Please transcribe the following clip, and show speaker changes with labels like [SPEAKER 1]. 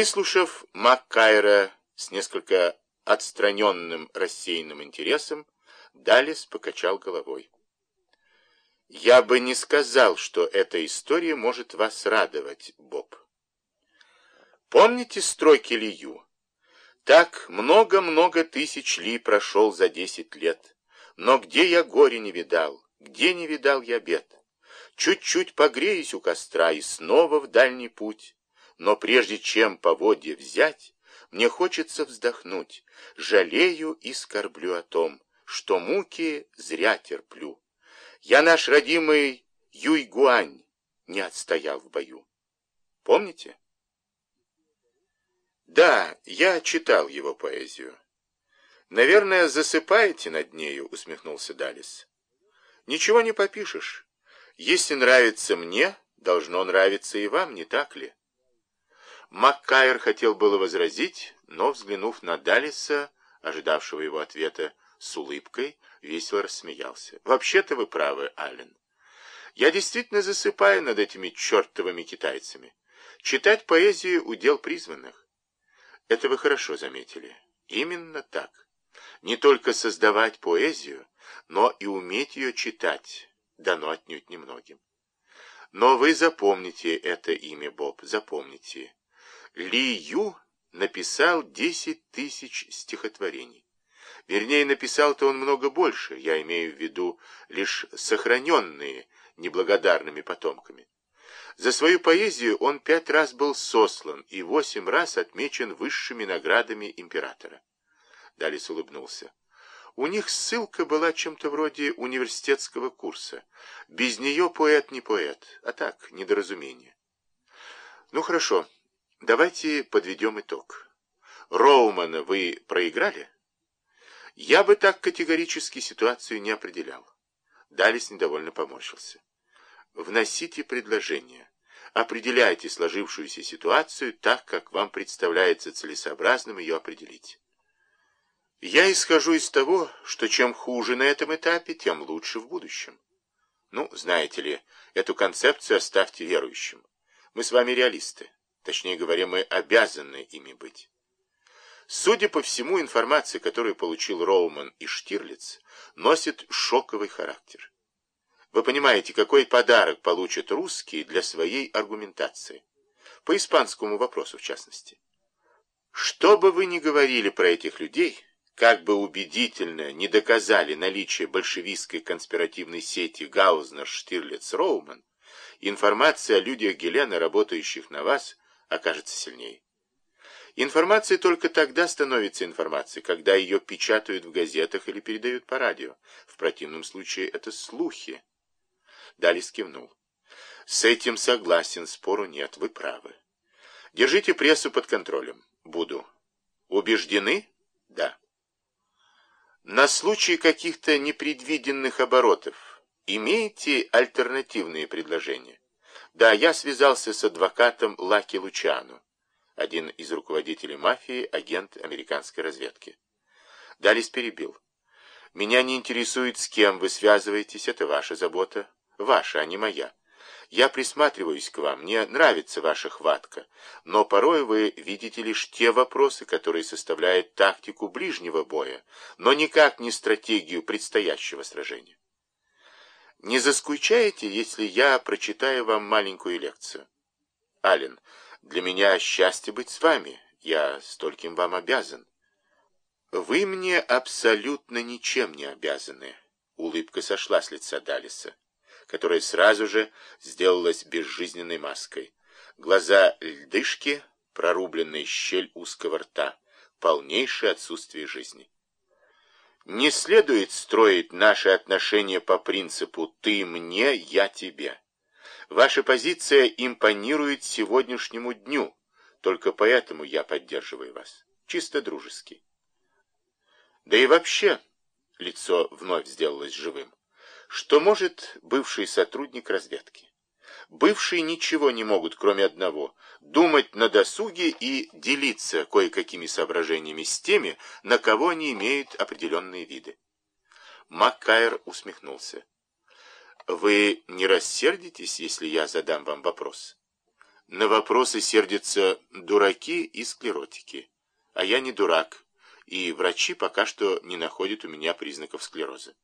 [SPEAKER 1] Выслушав Маккайра с несколько отстраненным рассеянным интересом, Далис покачал головой. «Я бы не сказал, что эта история может вас радовать, Боб. Помните строки Лию? Так много-много тысяч ли прошел за десять лет, но где я горе не видал, где не видал я бед? Чуть-чуть погреюсь у костра и снова в дальний путь, но прежде чем поводья взять, мне хочется вздохнуть, жалею и скорблю о том, что муки зря терплю. Я наш родимый Юйгуань не отстоял в бою. Помните? Да, я читал его поэзию. Наверное, засыпаете над нею, усмехнулся Далис. Ничего не попишешь. Если нравится мне, должно нравиться и вам, не так ли? Маккайр хотел было возразить, но, взглянув на Далиса, ожидавшего его ответа, с улыбкой, весело рассмеялся. «Вообще-то вы правы, Аллен. Я действительно засыпаю над этими чертовыми китайцами. Читать поэзию — удел призванных. Это вы хорошо заметили. Именно так. Не только создавать поэзию, но и уметь ее читать дано отнюдь немногим. Но вы запомните это имя, Боб, запомните. Ли Ю написал 10 тысяч стихотворений. Вернее, написал-то он много больше, я имею в виду лишь сохраненные неблагодарными потомками. За свою поэзию он пять раз был сослан и восемь раз отмечен высшими наградами императора. Далис улыбнулся. У них ссылка была чем-то вроде университетского курса. Без нее поэт не поэт, а так, недоразумение. Ну хорошо. Давайте подведем итог. Роумана вы проиграли? Я бы так категорически ситуацию не определял. Далис недовольно поморщился. Вносите предложение. Определяйте сложившуюся ситуацию так, как вам представляется целесообразным ее определить. Я исхожу из того, что чем хуже на этом этапе, тем лучше в будущем. Ну, знаете ли, эту концепцию оставьте верующим. Мы с вами реалисты. Точнее говоря, мы обязаны ими быть. Судя по всему, информация, которую получил Роуман и Штирлиц, носит шоковый характер. Вы понимаете, какой подарок получат русские для своей аргументации? По испанскому вопросу, в частности. Что бы вы ни говорили про этих людей, как бы убедительно не доказали наличие большевистской конспиративной сети Гаузнер, Штирлиц, Роуман, информация о людях Гелена, работающих на вас, окажется сильнее. Информация только тогда становится информацией, когда ее печатают в газетах или передают по радио. В противном случае это слухи. Далис кивнул. С этим согласен, спору нет, вы правы. Держите прессу под контролем. Буду. Убеждены? Да. На случай каких-то непредвиденных оборотов имеете альтернативные предложения? Да, я связался с адвокатом Лаки Лучану, один из руководителей мафии, агент американской разведки. Далис перебил. Меня не интересует, с кем вы связываетесь, это ваша забота. Ваша, а не моя. Я присматриваюсь к вам, мне нравится ваша хватка, но порой вы видите лишь те вопросы, которые составляют тактику ближнего боя, но никак не стратегию предстоящего сражения. Не заскучаете, если я прочитаю вам маленькую лекцию? Ален, для меня счастье быть с вами. Я стольким вам обязан. Вы мне абсолютно ничем не обязаны. Улыбка сошла с лица Далиса, которая сразу же сделалась безжизненной маской. Глаза льдышки, прорубленная щель узкого рта, полнейшее отсутствие жизни. Не следует строить наши отношения по принципу «ты мне, я тебе». Ваша позиция импонирует сегодняшнему дню, только поэтому я поддерживаю вас. Чисто дружески. Да и вообще, лицо вновь сделалось живым, что может бывший сотрудник разведки? Бывшие ничего не могут, кроме одного – думать на досуге и делиться кое-какими соображениями с теми, на кого они имеют определенные виды. Маккайр усмехнулся. «Вы не рассердитесь, если я задам вам вопрос?» На вопросы сердятся дураки и склеротики. А я не дурак, и врачи пока что не находят у меня признаков склероза.